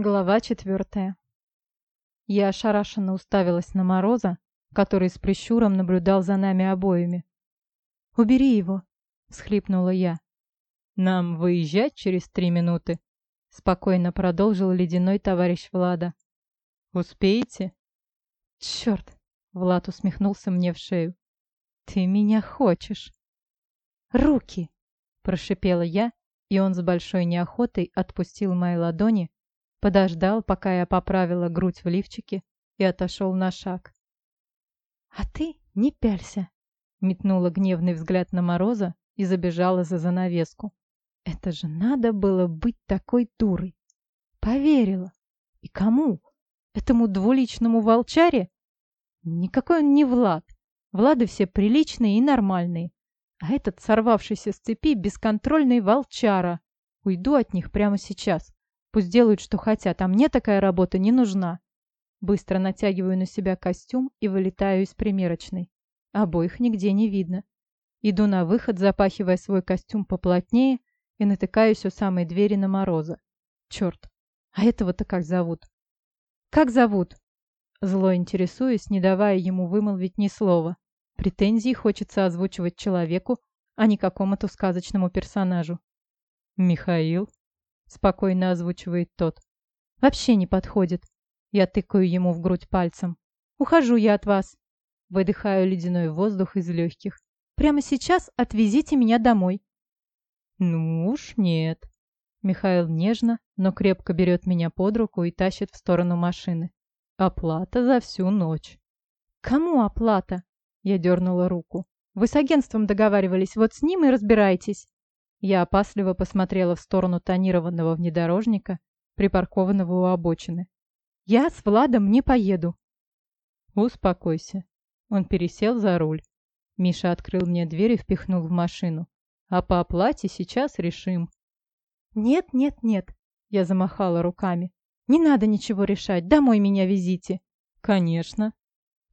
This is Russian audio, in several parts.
Глава четвертая. Я ошарашенно уставилась на Мороза, который с прищуром наблюдал за нами обоими. «Убери его!» — всхлипнула я. «Нам выезжать через три минуты?» — спокойно продолжил ледяной товарищ Влада. «Успеете?» «Черт!» — Влад усмехнулся мне в шею. «Ты меня хочешь!» «Руки!» — прошипела я, и он с большой неохотой отпустил мои ладони, подождал, пока я поправила грудь в лифчике и отошел на шаг. «А ты не пялься!» — метнула гневный взгляд на Мороза и забежала за занавеску. «Это же надо было быть такой дурой!» «Поверила! И кому? Этому двуличному волчаре? Никакой он не Влад. Влады все приличные и нормальные. А этот сорвавшийся с цепи бесконтрольный волчара. Уйду от них прямо сейчас. Пусть делают, что хотят, а мне такая работа не нужна. Быстро натягиваю на себя костюм и вылетаю из примерочной. Обоих нигде не видно. Иду на выход, запахивая свой костюм поплотнее и натыкаюсь у самой двери на Мороза. Черт, а этого-то как зовут? Как зовут? Зло интересуюсь, не давая ему вымолвить ни слова. Претензии хочется озвучивать человеку, а не какому-то сказочному персонажу. «Михаил?» — спокойно озвучивает тот. «Вообще не подходит». Я тыкаю ему в грудь пальцем. «Ухожу я от вас». Выдыхаю ледяной воздух из легких. «Прямо сейчас отвезите меня домой». «Ну уж нет». Михаил нежно, но крепко берет меня под руку и тащит в сторону машины. Оплата за всю ночь. Кому оплата? Я дернула руку. Вы с агентством договаривались, вот с ним и разбирайтесь. Я опасливо посмотрела в сторону тонированного внедорожника, припаркованного у обочины. Я с Владом не поеду. Успокойся. Он пересел за руль. Миша открыл мне дверь и впихнул в машину. А по оплате сейчас решим. Нет, нет, нет. Я замахала руками. Не надо ничего решать, домой меня везите. Конечно.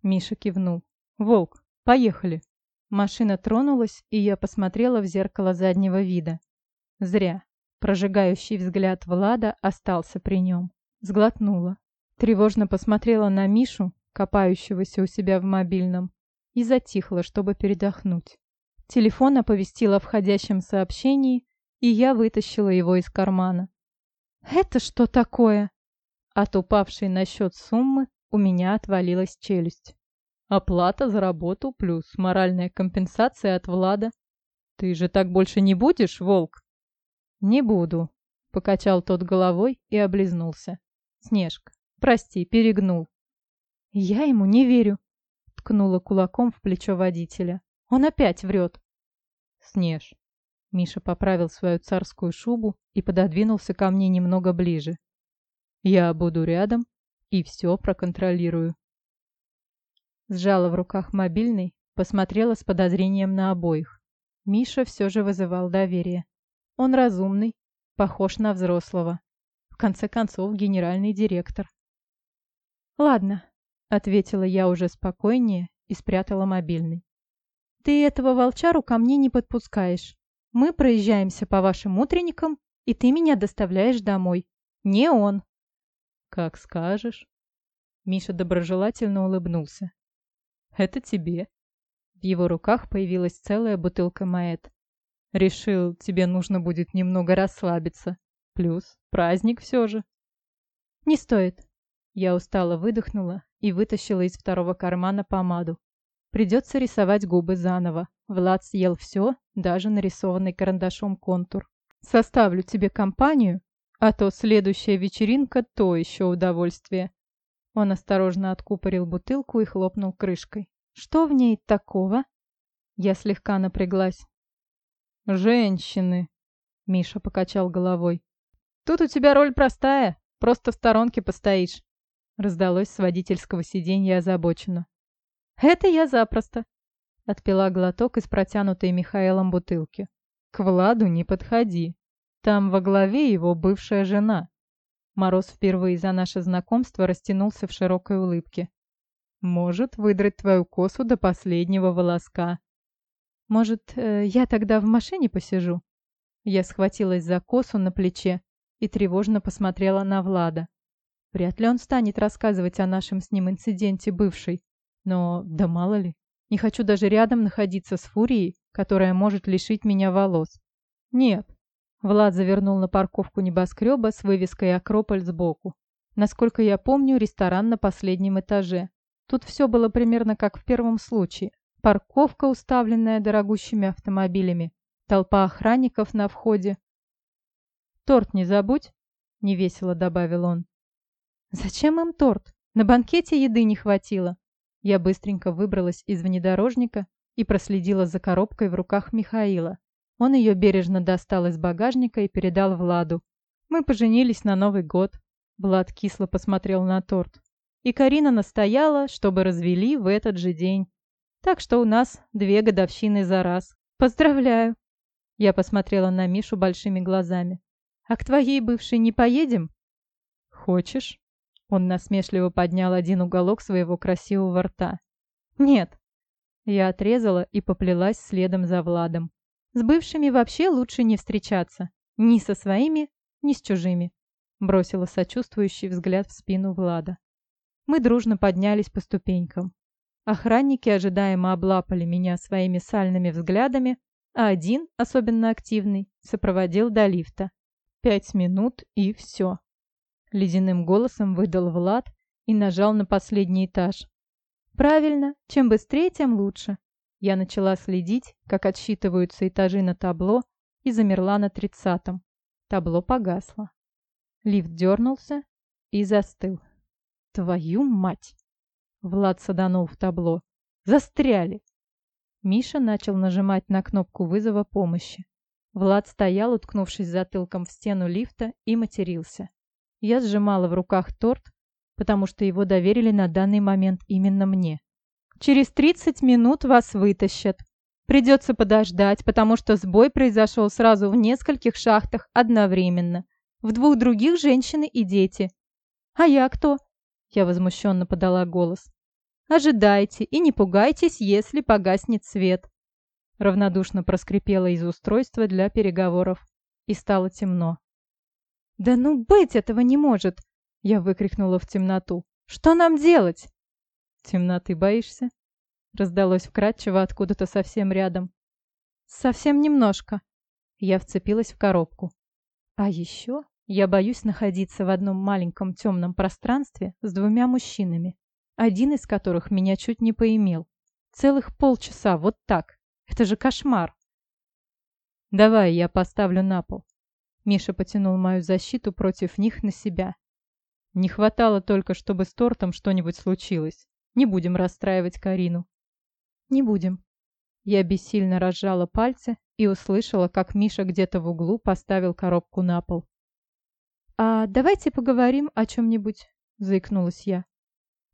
Миша кивнул. Волк, поехали. Машина тронулась, и я посмотрела в зеркало заднего вида. Зря. Прожигающий взгляд Влада остался при нем. Сглотнула. Тревожно посмотрела на Мишу, копающегося у себя в мобильном, и затихла, чтобы передохнуть. Телефон оповестил о входящем сообщении, и я вытащила его из кармана. «Это что такое?» От упавшей на счет суммы у меня отвалилась челюсть. Оплата за работу плюс моральная компенсация от Влада. Ты же так больше не будешь, Волк? Не буду, покачал тот головой и облизнулся. Снежка, прости, перегнул. Я ему не верю, ткнула кулаком в плечо водителя. Он опять врет. Снеж. Миша поправил свою царскую шубу и пододвинулся ко мне немного ближе. Я буду рядом и все проконтролирую. Сжала в руках мобильный, посмотрела с подозрением на обоих. Миша все же вызывал доверие. Он разумный, похож на взрослого. В конце концов, генеральный директор. «Ладно», — ответила я уже спокойнее и спрятала мобильный. «Ты этого волчару ко мне не подпускаешь. Мы проезжаемся по вашим утренникам, и ты меня доставляешь домой. Не он». «Как скажешь». Миша доброжелательно улыбнулся. «Это тебе». В его руках появилась целая бутылка маэт. «Решил, тебе нужно будет немного расслабиться. Плюс праздник все же». «Не стоит». Я устало выдохнула и вытащила из второго кармана помаду. Придется рисовать губы заново. Влад съел все, даже нарисованный карандашом контур. «Составлю тебе компанию а то следующая вечеринка — то еще удовольствие. Он осторожно откупорил бутылку и хлопнул крышкой. «Что в ней такого?» Я слегка напряглась. «Женщины!» — Миша покачал головой. «Тут у тебя роль простая, просто в сторонке постоишь», — раздалось с водительского сиденья озабоченно. «Это я запросто», — отпила глоток из протянутой Михаилом бутылки. «К Владу не подходи», там во главе его бывшая жена. Мороз впервые за наше знакомство растянулся в широкой улыбке. Может выдрать твою косу до последнего волоска. Может, э, я тогда в машине посижу? Я схватилась за косу на плече и тревожно посмотрела на Влада. Вряд ли он станет рассказывать о нашем с ним инциденте бывшей. Но да мало ли. Не хочу даже рядом находиться с Фурией, которая может лишить меня волос. Нет. Влад завернул на парковку небоскреба с вывеской «Акрополь» сбоку. Насколько я помню, ресторан на последнем этаже. Тут все было примерно как в первом случае. Парковка, уставленная дорогущими автомобилями. Толпа охранников на входе. «Торт не забудь», — невесело добавил он. «Зачем им торт? На банкете еды не хватило». Я быстренько выбралась из внедорожника и проследила за коробкой в руках Михаила. Он ее бережно достал из багажника и передал Владу. Мы поженились на Новый год. Влад кисло посмотрел на торт. И Карина настояла, чтобы развели в этот же день. Так что у нас две годовщины за раз. Поздравляю. Я посмотрела на Мишу большими глазами. А к твоей бывшей не поедем? Хочешь? Он насмешливо поднял один уголок своего красивого рта. Нет. Я отрезала и поплелась следом за Владом. С бывшими вообще лучше не встречаться. Ни со своими, ни с чужими. Бросила сочувствующий взгляд в спину Влада. Мы дружно поднялись по ступенькам. Охранники ожидаемо облапали меня своими сальными взглядами, а один, особенно активный, сопроводил до лифта. Пять минут и все. Ледяным голосом выдал Влад и нажал на последний этаж. Правильно, чем быстрее, тем лучше. Я начала следить, как отсчитываются этажи на табло, и замерла на тридцатом. Табло погасло. Лифт дернулся и застыл. «Твою мать!» Влад саданул в табло. «Застряли!» Миша начал нажимать на кнопку вызова помощи. Влад стоял, уткнувшись затылком в стену лифта, и матерился. Я сжимала в руках торт, потому что его доверили на данный момент именно мне. «Через 30 минут вас вытащат. Придется подождать, потому что сбой произошел сразу в нескольких шахтах одновременно. В двух других женщины и дети. А я кто? Я возмущенно подала голос. Ожидайте и не пугайтесь, если погаснет свет. Равнодушно проскрипела из устройства для переговоров. И стало темно. «Да ну быть этого не может!» Я выкрикнула в темноту. «Что нам делать?» «Темноты боишься?» Раздалось вкрадчиво откуда-то совсем рядом. «Совсем немножко». Я вцепилась в коробку. «А еще я боюсь находиться в одном маленьком темном пространстве с двумя мужчинами, один из которых меня чуть не поимел. Целых полчаса, вот так. Это же кошмар. «Давай, я поставлю на пол». Миша потянул мою защиту против них на себя. Не хватало только, чтобы с тортом что-нибудь случилось. Не будем расстраивать Карину. Не будем. Я бессильно разжала пальцы и услышала, как Миша где-то в углу поставил коробку на пол. «А давайте поговорим о чем-нибудь», — заикнулась я.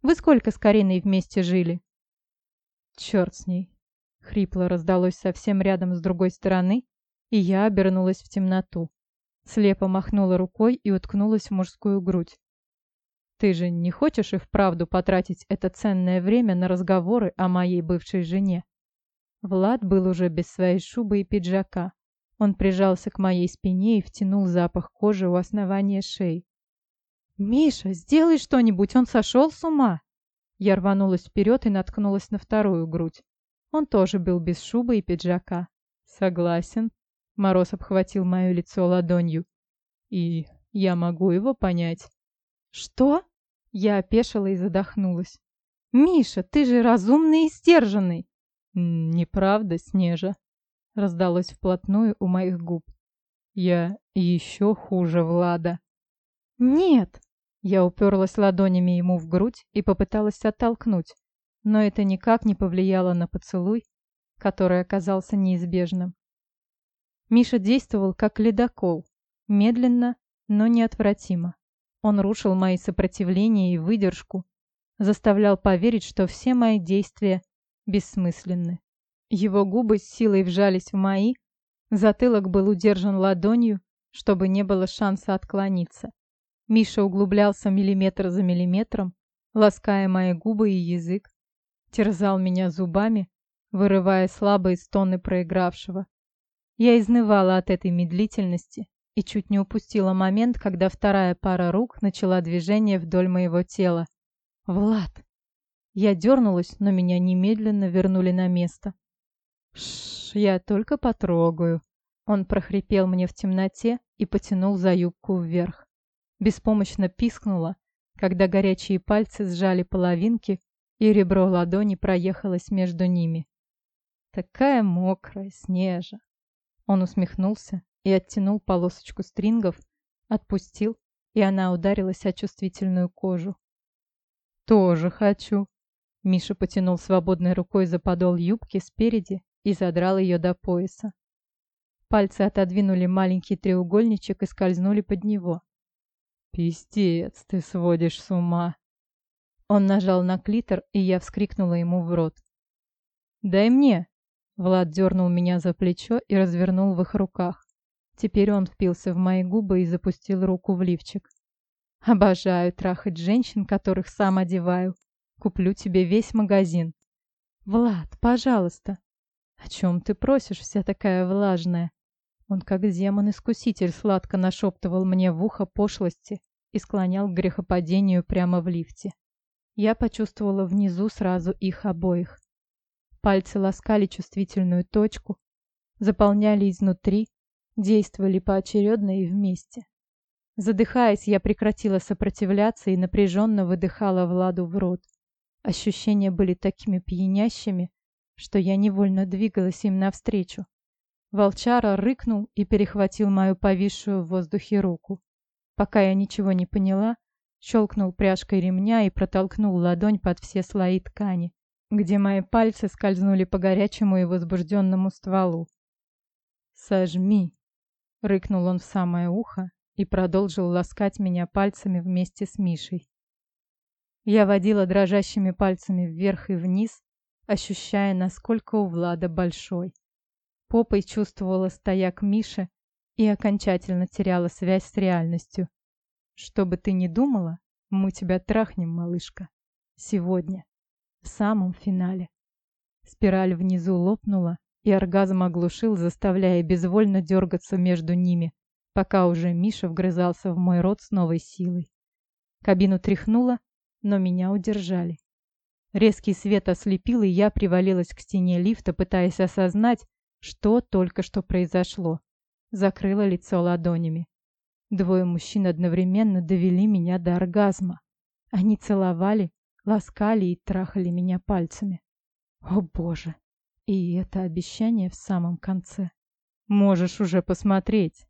«Вы сколько с Кариной вместе жили?» «Черт с ней!» — хрипло раздалось совсем рядом с другой стороны, и я обернулась в темноту. Слепо махнула рукой и уткнулась в мужскую грудь. «Ты же не хочешь и вправду потратить это ценное время на разговоры о моей бывшей жене?» Влад был уже без своей шубы и пиджака. Он прижался к моей спине и втянул запах кожи у основания шеи. «Миша, сделай что-нибудь, он сошел с ума!» Я рванулась вперед и наткнулась на вторую грудь. Он тоже был без шубы и пиджака. «Согласен». Мороз обхватил мое лицо ладонью. «И я могу его понять». «Что?» Я опешила и задохнулась. «Миша, ты же разумный и сдержанный!» «Неправда, Снежа?» раздалось вплотную у моих губ. Я еще хуже Влада. «Нет!» Я уперлась ладонями ему в грудь и попыталась оттолкнуть, но это никак не повлияло на поцелуй, который оказался неизбежным. Миша действовал как ледокол, медленно, но неотвратимо. Он рушил мои сопротивления и выдержку, заставлял поверить, что все мои действия бессмысленны. Его губы с силой вжались в мои, затылок был удержан ладонью, чтобы не было шанса отклониться. Миша углублялся миллиметр за миллиметром, лаская мои губы и язык, терзал меня зубами, вырывая слабые стоны проигравшего. Я изнывала от этой медлительности, и чуть не упустила момент, когда вторая пара рук начала движение вдоль моего тела. «Влад!» Я дернулась, но меня немедленно вернули на место. «Шш, я только потрогаю». Он прохрипел мне в темноте и потянул за юбку вверх. Беспомощно пискнула, когда горячие пальцы сжали половинки, и ребро ладони проехалось между ними. Такая мокрая, снежа. Он усмехнулся и оттянул полосочку стрингов, отпустил, и она ударилась о чувствительную кожу. «Тоже хочу!» Миша потянул свободной рукой за подол юбки спереди и задрал ее до пояса. Пальцы отодвинули маленький треугольничек и скользнули под него. «Пиздец, ты сводишь с ума!» Он нажал на клитор, и я вскрикнула ему в рот. «Дай мне!» Влад дернул меня за плечо и развернул в их руках. Теперь он впился в мои губы и запустил руку в лифчик. «Обожаю трахать женщин, которых сам одеваю. Куплю тебе весь магазин». «Влад, пожалуйста!» «О чем ты просишь, вся такая влажная?» Он, как демон-искуситель, сладко нашептывал мне в ухо пошлости и склонял к грехопадению прямо в лифте. Я почувствовала внизу сразу их обоих. Пальцы ласкали чувствительную точку, заполняли изнутри, действовали поочередно и вместе. Задыхаясь, я прекратила сопротивляться и напряженно выдыхала Владу в рот. Ощущения были такими пьянящими, что я невольно двигалась им навстречу. Волчара рыкнул и перехватил мою повисшую в воздухе руку. Пока я ничего не поняла, щелкнул пряжкой ремня и протолкнул ладонь под все слои ткани, где мои пальцы скользнули по горячему и возбужденному стволу. «Сожми!» — рыкнул он в самое ухо и продолжил ласкать меня пальцами вместе с Мишей. Я водила дрожащими пальцами вверх и вниз, ощущая, насколько у Влада большой. Попой чувствовала стояк Миши и окончательно теряла связь с реальностью. Что бы ты ни думала, мы тебя трахнем, малышка. Сегодня. В самом финале. Спираль внизу лопнула, и оргазм оглушил, заставляя безвольно дергаться между ними, пока уже Миша вгрызался в мой рот с новой силой. Кабину тряхнуло, но меня удержали. Резкий свет ослепил, и я привалилась к стене лифта, пытаясь осознать, что только что произошло? Закрыла лицо ладонями. Двое мужчин одновременно довели меня до оргазма. Они целовали, ласкали и трахали меня пальцами. О боже! И это обещание в самом конце. Можешь уже посмотреть.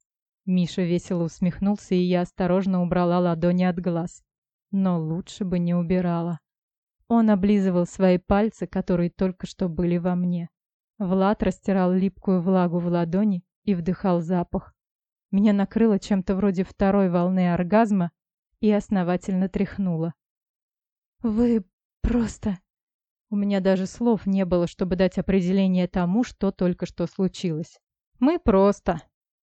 Миша весело усмехнулся, и я осторожно убрала ладони от глаз. Но лучше бы не убирала. Он облизывал свои пальцы, которые только что были во мне. Влад растирал липкую влагу в ладони и вдыхал запах. Меня накрыло чем-то вроде второй волны оргазма и основательно тряхнуло. «Вы просто...» У меня даже слов не было, чтобы дать определение тому, что только что случилось. «Мы просто...»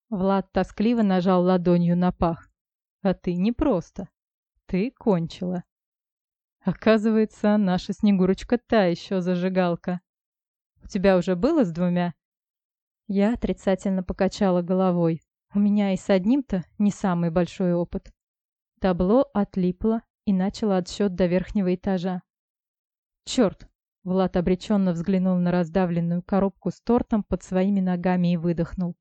Влад тоскливо нажал ладонью на пах. «А ты не просто. Ты кончила». Оказывается, наша Снегурочка та еще зажигалка. У тебя уже было с двумя?» Я отрицательно покачала головой. У меня и с одним-то не самый большой опыт. Табло отлипло и начало отсчет до верхнего этажа. «Черт!» — Влад обреченно взглянул на раздавленную коробку с тортом под своими ногами и выдохнул.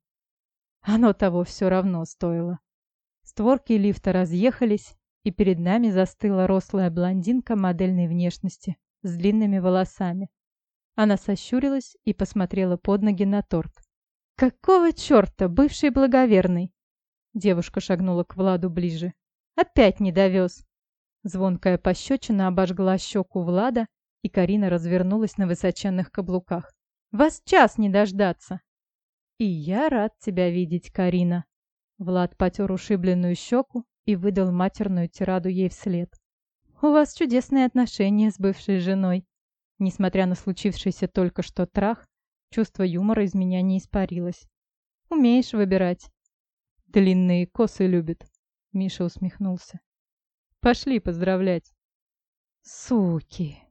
Оно того все равно стоило. Створки лифта разъехались, и перед нами застыла рослая блондинка модельной внешности с длинными волосами. Она сощурилась и посмотрела под ноги на торт. «Какого черта, бывший благоверный?» Девушка шагнула к Владу ближе. «Опять не довез!» Звонкая пощечина обожгла щеку Влада, и Карина развернулась на высоченных каблуках. «Вас час не дождаться!» «И я рад тебя видеть, Карина!» Влад потер ушибленную щеку и выдал матерную тираду ей вслед. «У вас чудесные отношения с бывшей женой. Несмотря на случившийся только что трах, чувство юмора из меня не испарилось. Умеешь выбирать. Длинные косы любит. Миша усмехнулся. Пошли поздравлять. Суки.